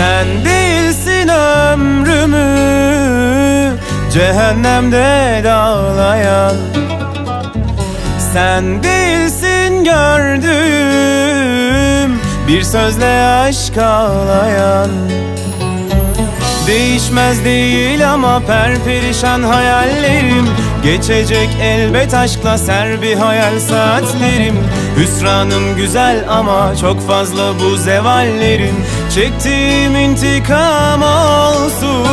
Sen değilsin ömrümü Cehennemde dağlayan. Sen değilsin gördüğüm Bir sözle aşk ağlayan. Değişmez değil ama perperişan hayallerim. Geçecek elbet aşkla ser bir hayal saatlerim Hüsranım güzel ama çok fazla bu zevallerim Çektiğim intikam olsun.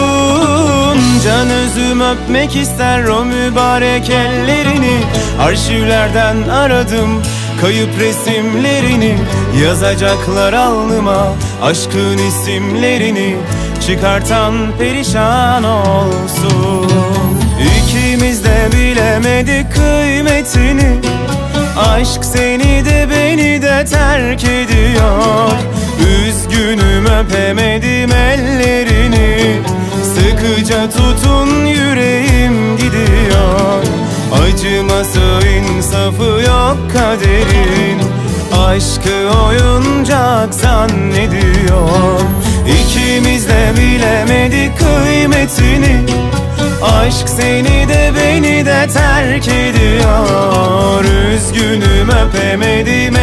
Can özüm öpmek ister o mübarek ellerini. Arşivlerden aradım Kayıp resimlerini. Yazacaklar alnıma Aşkın isimlerini. Çıkartan perişan olsun. İkimiz de bilemedik kıymetini. Aşk seni terk ediyor. Üzgünüm öpemedim ellerini. Sıkıca tutun yüreğim gidiyor. Acıması insafı yok kaderin. Aşkı oyuncak zannediyor. İkimiz de bilemedik kıymetini. Aşk seni de beni de terk ediyor. Üzgünüm öpemedim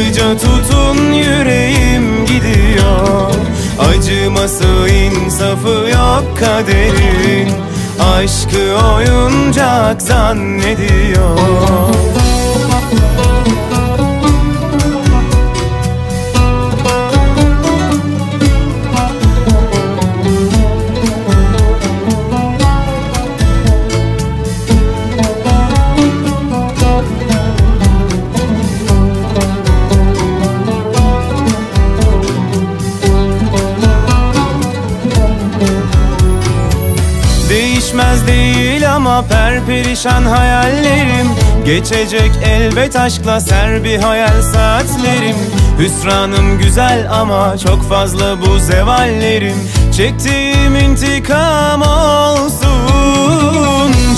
Sıkıca tutun yüreğim gidiyor. Acıması insafı yok kaderin. Aşkı oyuncak zannediyor değil ama perperişan hayallerim. Geçecek elbet aşkla ser bir hayal saatlerim. Hüsranım güzel ama çok fazla bu zevallerim. Çektiğim intikam olsun.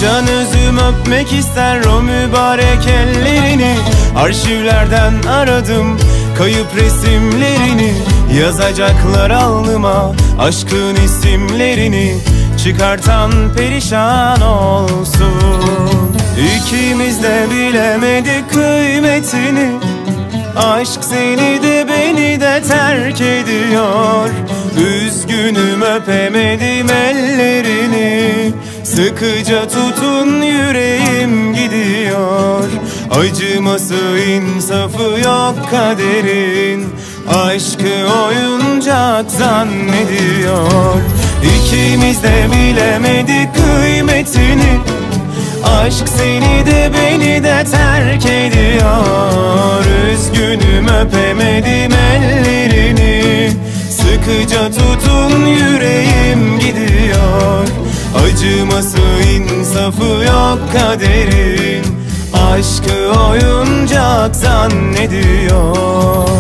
Can özüm öpmek ister o mübarek ellerini. Arşivlerden aradım kayıp resimlerini. Yazacaklar alnıma aşkın isimlerini Çıkartan perişan olsun. İkimiz de bilemedik kıymetini. Aşk seni de beni de terk ediyor. Üzgünüm öpemedim ellerini. Sıkıca tutun yüreğim gidiyor. Acıması insafı yok kaderin. Aşkı oyuncak zannediyor İkimiz de bilemedik kıymetini. Aşk seni de beni de terk ediyor. Üzgünüm öpemedim ellerini. Sıkıca tutun yüreğim gidiyor. Acıması insafı yok kaderin. Aşkı oyuncak zannediyor